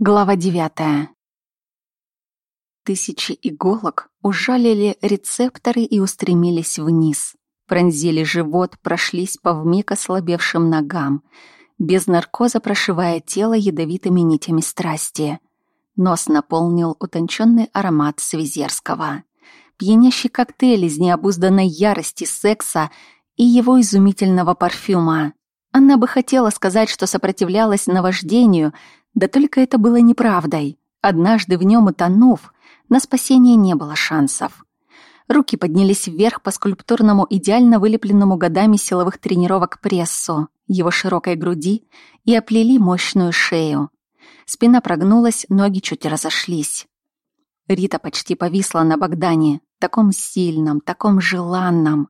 Глава девятая. Тысячи иголок ужалили рецепторы и устремились вниз. Пронзили живот, прошлись по вмиг ослабевшим ногам, без наркоза прошивая тело ядовитыми нитями страсти. Нос наполнил утонченный аромат Свизерского. Пьянящий коктейль из необузданной ярости секса и его изумительного парфюма. Она бы хотела сказать, что сопротивлялась наваждению — да только это было неправдой. Однажды в нем утонув, на спасение не было шансов. Руки поднялись вверх по скульптурному идеально вылепленному годами силовых тренировок прессу, его широкой груди и оплели мощную шею. Спина прогнулась, ноги чуть разошлись. Рита почти повисла на Богдане, таком сильном, таком желанном.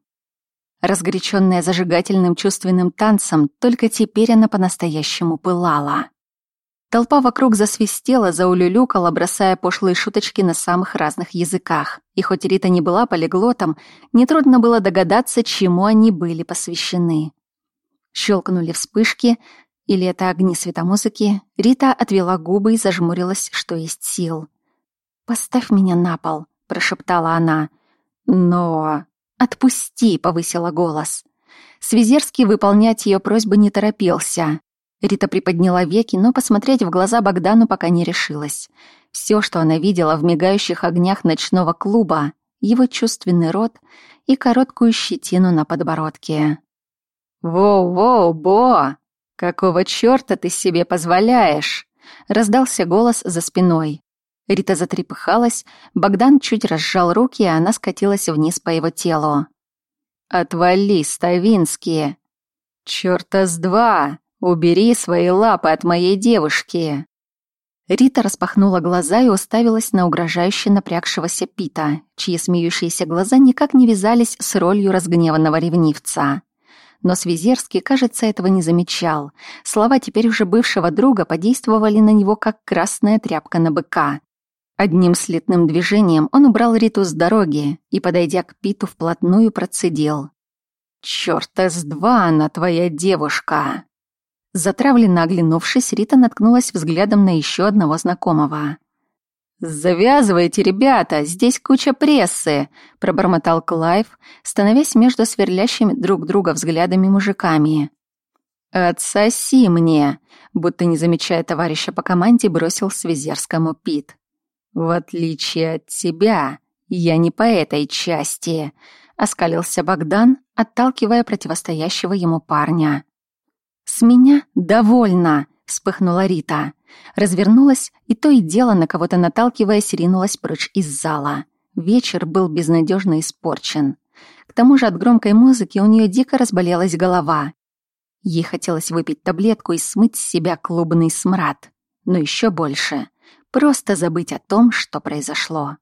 Разгоряченная зажигательным чувственным танцем, только теперь она по-настоящему пылала. Толпа вокруг засвистела, заулюлюкала, бросая пошлые шуточки на самых разных языках. И хоть Рита не была полиглотом, нетрудно было догадаться, чему они были посвящены. Щелкнули вспышки, или это огни светомузыки. Рита отвела губы и зажмурилась, что есть сил. «Поставь меня на пол», — прошептала она. «Но...» «Отпусти», — повысила голос. Свизерский выполнять ее просьбы не торопился. Рита приподняла веки, но посмотреть в глаза Богдану пока не решилась. Все, что она видела в мигающих огнях ночного клуба, его чувственный рот и короткую щетину на подбородке. «Воу-воу, Бо! Какого чёрта ты себе позволяешь?» Раздался голос за спиной. Рита затрепыхалась, Богдан чуть разжал руки, и она скатилась вниз по его телу. «Отвали, Ставинские!» «Чёрта с два!» «Убери свои лапы от моей девушки!» Рита распахнула глаза и уставилась на угрожающе напрягшегося Пита, чьи смеющиеся глаза никак не вязались с ролью разгневанного ревнивца. Но Свизерский, кажется, этого не замечал. Слова теперь уже бывшего друга подействовали на него, как красная тряпка на быка. Одним слитным движением он убрал Риту с дороги и, подойдя к Питу, вплотную процедил. «Чёрта с два она твоя девушка!» Затравленно оглянувшись, Рита наткнулась взглядом на еще одного знакомого. «Завязывайте, ребята, здесь куча прессы!» — пробормотал Клайв, становясь между сверлящими друг друга взглядами мужиками. «Отсоси мне!» — будто не замечая товарища по команде, бросил Свизерскому Пит. «В отличие от тебя, я не по этой части!» — оскалился Богдан, отталкивая противостоящего ему парня. «С меня довольно!» — вспыхнула Рита. Развернулась и то и дело, на кого-то наталкиваясь, ринулась прочь из зала. Вечер был безнадежно испорчен. К тому же от громкой музыки у нее дико разболелась голова. Ей хотелось выпить таблетку и смыть с себя клубный смрад. Но еще больше — просто забыть о том, что произошло.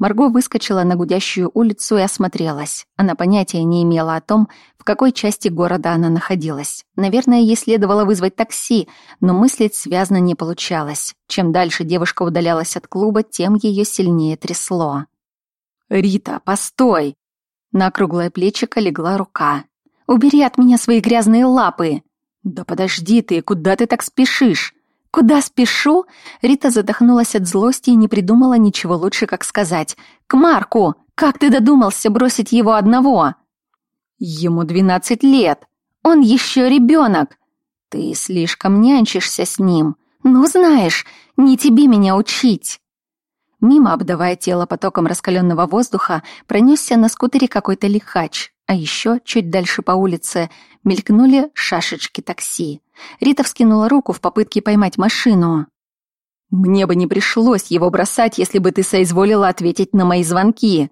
Марго выскочила на гудящую улицу и осмотрелась. Она понятия не имела о том, в какой части города она находилась. Наверное, ей следовало вызвать такси, но мыслить связно не получалось. Чем дальше девушка удалялась от клуба, тем ее сильнее трясло. «Рита, постой!» На округлое плечико легла рука. «Убери от меня свои грязные лапы!» «Да подожди ты, куда ты так спешишь?» «Куда спешу?» Рита задохнулась от злости и не придумала ничего лучше, как сказать. «К Марку! Как ты додумался бросить его одного?» «Ему двенадцать лет. Он еще ребенок. Ты слишком нянчишься с ним. Ну, знаешь, не тебе меня учить». Мимо, обдавая тело потоком раскаленного воздуха, пронесся на скутере какой-то лихач, а еще чуть дальше по улице мелькнули шашечки такси. Рита вскинула руку в попытке поймать машину. «Мне бы не пришлось его бросать, если бы ты соизволила ответить на мои звонки».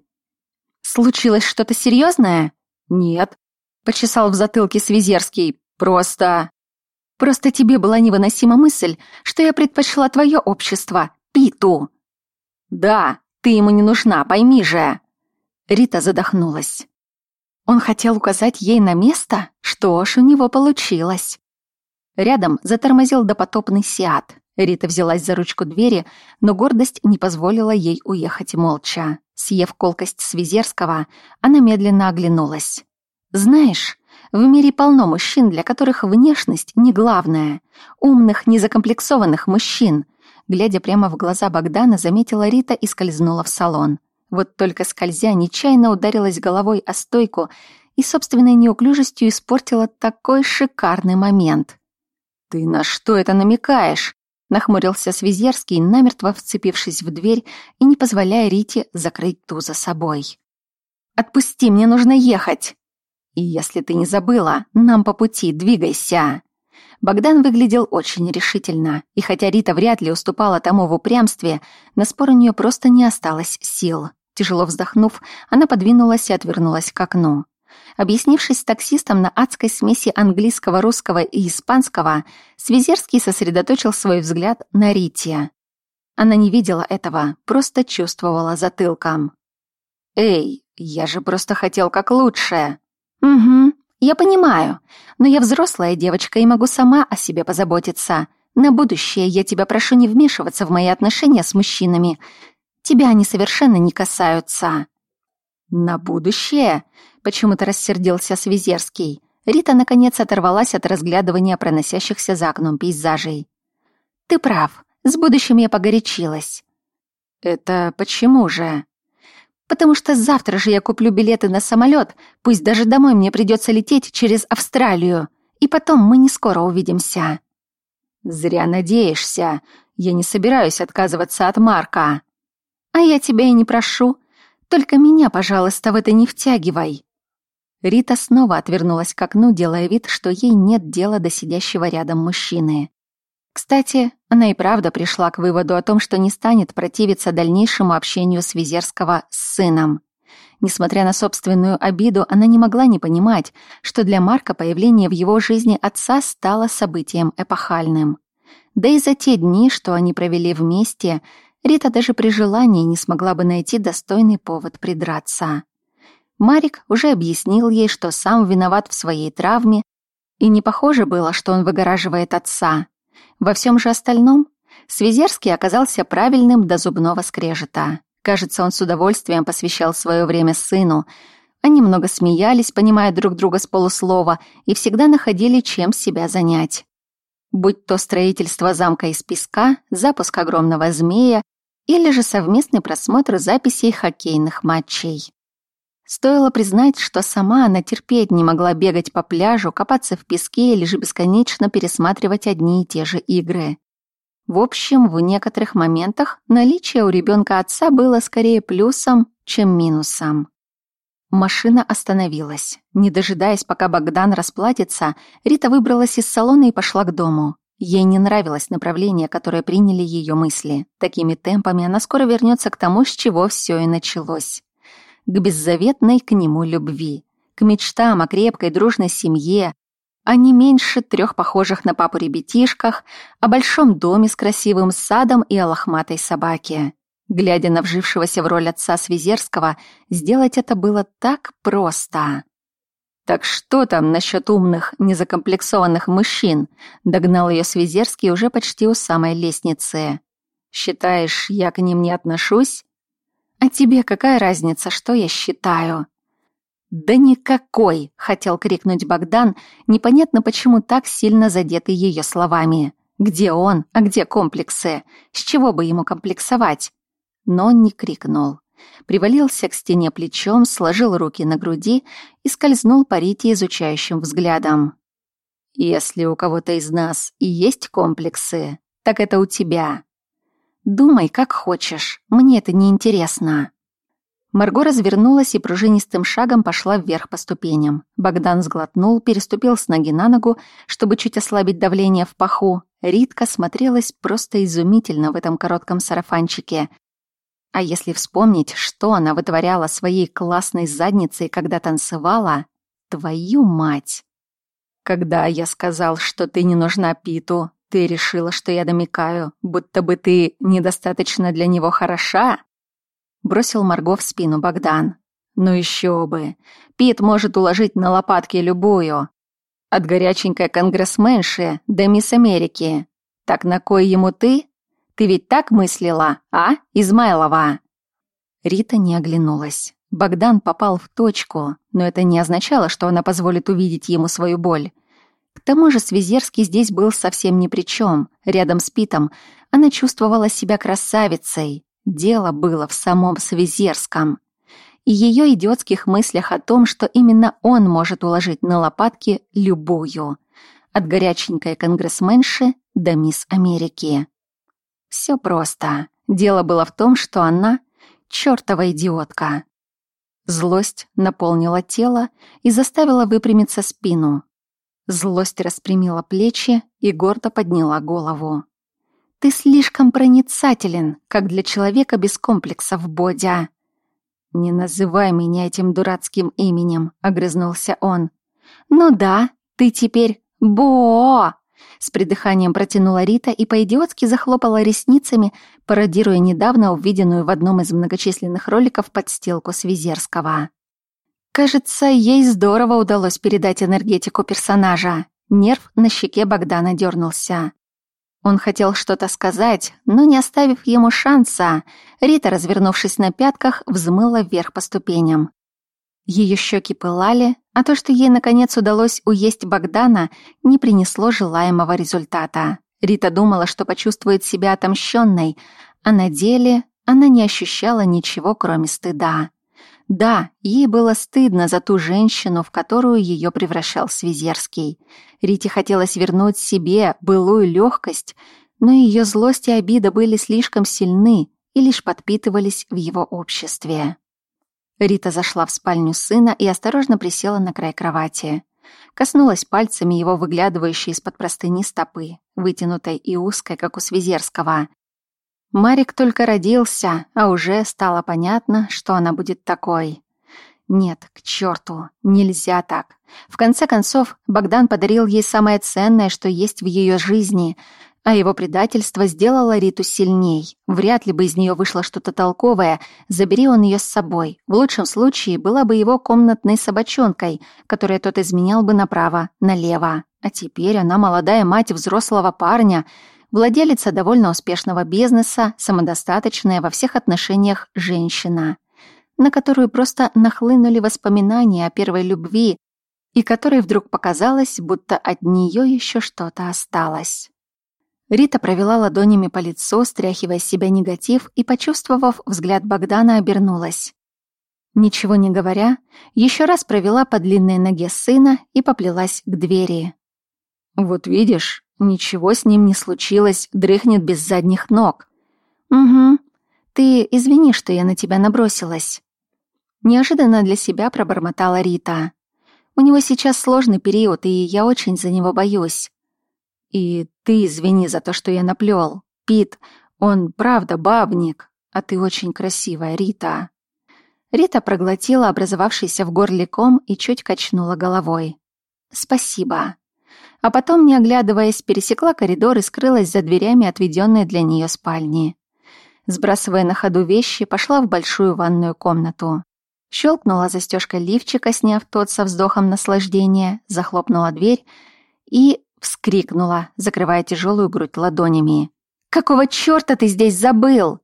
«Случилось что-то серьезное?» «Нет», — почесал в затылке Свизерский. «Просто...» «Просто тебе была невыносима мысль, что я предпочла твое общество, Питу». «Да, ты ему не нужна, пойми же». Рита задохнулась. Он хотел указать ей на место? Что ж, у него получилось. Рядом затормозил допотопный Сиат. Рита взялась за ручку двери, но гордость не позволила ей уехать молча. Съев колкость Свизерского, она медленно оглянулась. «Знаешь, в мире полно мужчин, для которых внешность не главное. Умных, незакомплексованных мужчин. Глядя прямо в глаза Богдана, заметила Рита и скользнула в салон. Вот только скользя, нечаянно ударилась головой о стойку и собственной неуклюжестью испортила такой шикарный момент. «Ты на что это намекаешь?» Нахмурился Свизерский, намертво вцепившись в дверь и не позволяя Рите закрыть ту за собой. «Отпусти, мне нужно ехать!» «И если ты не забыла, нам по пути, двигайся!» Богдан выглядел очень решительно, и хотя Рита вряд ли уступала тому в упрямстве, на спор у нее просто не осталось сил. Тяжело вздохнув, она подвинулась и отвернулась к окну. Объяснившись таксистом на адской смеси английского, русского и испанского, Свизерский сосредоточил свой взгляд на Рите. Она не видела этого, просто чувствовала затылком. «Эй, я же просто хотел как лучше!» «Угу, я понимаю, но я взрослая девочка и могу сама о себе позаботиться. На будущее я тебя прошу не вмешиваться в мои отношения с мужчинами. Тебя они совершенно не касаются». «На будущее?» — почему-то рассердился Свизерский. Рита, наконец, оторвалась от разглядывания проносящихся за окном пейзажей. «Ты прав, с будущим я погорячилась». «Это почему же?» «Потому что завтра же я куплю билеты на самолет, пусть даже домой мне придется лететь через Австралию, и потом мы не скоро увидимся». «Зря надеешься. Я не собираюсь отказываться от Марка». «А я тебя и не прошу. Только меня, пожалуйста, в это не втягивай». Рита снова отвернулась к окну, делая вид, что ей нет дела до сидящего рядом мужчины. Кстати, она и правда пришла к выводу о том, что не станет противиться дальнейшему общению с Визерского с сыном. Несмотря на собственную обиду, она не могла не понимать, что для Марка появление в его жизни отца стало событием эпохальным. Да и за те дни, что они провели вместе, Рита даже при желании не смогла бы найти достойный повод придраться. Марик уже объяснил ей, что сам виноват в своей травме, и не похоже было, что он выгораживает отца. Во всем же остальном Свизерский оказался правильным до зубного скрежета. Кажется, он с удовольствием посвящал свое время сыну. Они много смеялись, понимая друг друга с полуслова, и всегда находили, чем себя занять будь то строительство замка из песка, запуск огромного змея или же совместный просмотр записей хоккейных матчей. Стоило признать, что сама она терпеть не могла бегать по пляжу, копаться в песке или же бесконечно пересматривать одни и те же игры. В общем, в некоторых моментах наличие у ребенка отца было скорее плюсом, чем минусом. Машина остановилась. Не дожидаясь, пока Богдан расплатится, Рита выбралась из салона и пошла к дому. Ей не нравилось направление, которое приняли ее мысли. Такими темпами она скоро вернется к тому, с чего все и началось. К беззаветной к нему любви. К мечтам о крепкой дружной семье, о не меньше трех похожих на папу ребятишках, о большом доме с красивым садом и о лохматой собаке. Глядя на вжившегося в роль отца Свизерского, сделать это было так просто. «Так что там насчет умных, незакомплексованных мужчин?» Догнал ее Свизерский уже почти у самой лестницы. «Считаешь, я к ним не отношусь?» «А тебе какая разница, что я считаю?» «Да никакой!» — хотел крикнуть Богдан, непонятно почему так сильно задетый ее словами. «Где он, а где комплексы? С чего бы ему комплексовать?» Но не крикнул. Привалился к стене плечом, сложил руки на груди и скользнул по Рите изучающим взглядом. «Если у кого-то из нас и есть комплексы, так это у тебя. Думай, как хочешь, мне это не интересно». Марго развернулась и пружинистым шагом пошла вверх по ступеням. Богдан сглотнул, переступил с ноги на ногу, чтобы чуть ослабить давление в паху. Ритка смотрелась просто изумительно в этом коротком сарафанчике, а если вспомнить, что она вытворяла своей классной задницей, когда танцевала, твою мать! Когда я сказал, что ты не нужна Питу, ты решила, что я домикаю, будто бы ты недостаточно для него хороша? Бросил Марго в спину Богдан. Ну еще бы. Пит может уложить на лопатки любую. От горяченькой конгрессменши до мисс Америки. Так на кой ему ты? Ты ведь так мыслила, а, Измайлова?» Рита не оглянулась. Богдан попал в точку, но это не означало, что она позволит увидеть ему свою боль. К тому же Свизерский здесь был совсем ни при чем. Рядом с Питом она чувствовала себя красавицей. Дело было в самом Свизерском. И ее идиотских мыслях о том, что именно он может уложить на лопатки любую. От горяченькой конгрессменши до мисс Америки. Все просто. Дело было в том, что она чертова идиотка. Злость наполнила тело и заставила выпрямиться спину. Злость распрямила плечи и гордо подняла голову. «Ты слишком проницателен, как для человека без комплексов, Бодя!» «Не называй меня этим дурацким именем», — огрызнулся он. «Ну да, ты теперь Бо!» С придыханием протянула Рита и по-идиотски захлопала ресницами, пародируя недавно увиденную в одном из многочисленных роликов подстилку Свизерского. Кажется, ей здорово удалось передать энергетику персонажа. Нерв на щеке Богдана дернулся. Он хотел что-то сказать, но не оставив ему шанса, Рита, развернувшись на пятках, взмыла вверх по ступеням. Ее щеки пылали, а то, что ей наконец удалось уесть Богдана, не принесло желаемого результата. Рита думала, что почувствует себя отомщенной, а на деле она не ощущала ничего, кроме стыда. Да, ей было стыдно за ту женщину, в которую ее превращал Свизерский. Рите хотелось вернуть себе былую легкость, но ее злость и обида были слишком сильны и лишь подпитывались в его обществе. Рита зашла в спальню сына и осторожно присела на край кровати. Коснулась пальцами его выглядывающей из-под простыни стопы, вытянутой и узкой, как у Свизерского. Марик только родился, а уже стало понятно, что она будет такой. Нет, к черту, нельзя так. В конце концов, Богдан подарил ей самое ценное, что есть в ее жизни, а его предательство сделало Риту сильней. Вряд ли бы из нее вышло что-то толковое, забери он ее с собой. В лучшем случае была бы его комнатной собачонкой, которой тот изменял бы направо, налево. А теперь она молодая мать взрослого парня — владелица довольно успешного бизнеса, самодостаточная во всех отношениях женщина, на которую просто нахлынули воспоминания о первой любви и которой вдруг показалось, будто от нее еще что-то осталось. Рита провела ладонями по лицу, стряхивая с себя негатив, и, почувствовав взгляд Богдана, обернулась. Ничего не говоря, еще раз провела по длинной ноге сына и поплелась к двери. «Вот видишь», Ничего с ним не случилось, дрыхнет без задних ног. Угу. Ты извини, что я на тебя набросилась. Неожиданно для себя пробормотала Рита. У него сейчас сложный период, и я очень за него боюсь. И ты извини за то, что я наплел. Пит, он правда бабник, а ты очень красивая, Рита. Рита проглотила образовавшийся в горле ком и чуть качнула головой. «Спасибо а потом, не оглядываясь, пересекла коридор и скрылась за дверями, отведенной для нее спальни. Сбрасывая на ходу вещи, пошла в большую ванную комнату. Щелкнула застежкой лифчика, сняв тот со вздохом наслаждения, захлопнула дверь и вскрикнула, закрывая тяжелую грудь ладонями. «Какого черта ты здесь забыл?»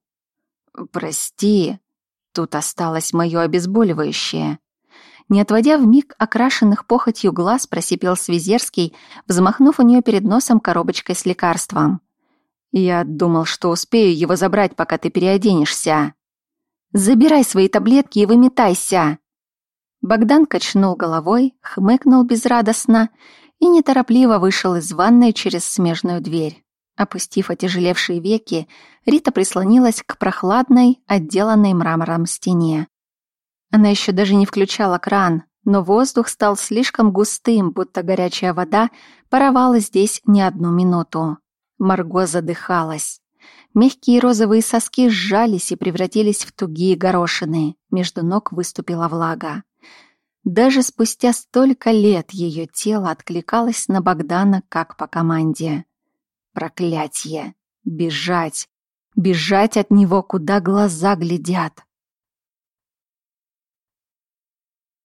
«Прости, тут осталось мое обезболивающее», не отводя в миг окрашенных похотью глаз, просипел Свизерский, взмахнув у нее перед носом коробочкой с лекарством. «Я думал, что успею его забрать, пока ты переоденешься». «Забирай свои таблетки и выметайся!» Богдан качнул головой, хмыкнул безрадостно и неторопливо вышел из ванной через смежную дверь. Опустив отяжелевшие веки, Рита прислонилась к прохладной, отделанной мрамором стене. Она еще даже не включала кран, но воздух стал слишком густым, будто горячая вода паровала здесь не одну минуту. Марго задыхалась. Мягкие розовые соски сжались и превратились в тугие горошины. Между ног выступила влага. Даже спустя столько лет ее тело откликалось на Богдана как по команде. Проклятье! Бежать! Бежать от него, куда глаза глядят!